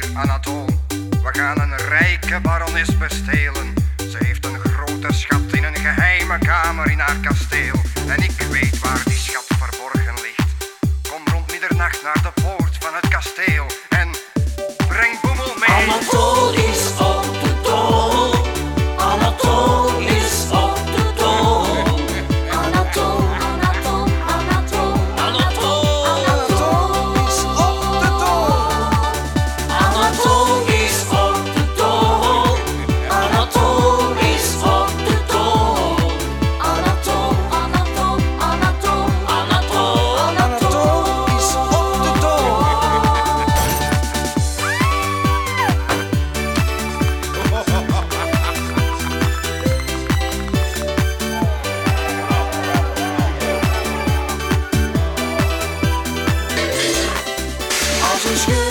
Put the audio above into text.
hier We gaan een rijke barones bestelen. Ze heeft een grote schat in een geheime kamer in haar kasteel. En ik weet waar die schat Aşkım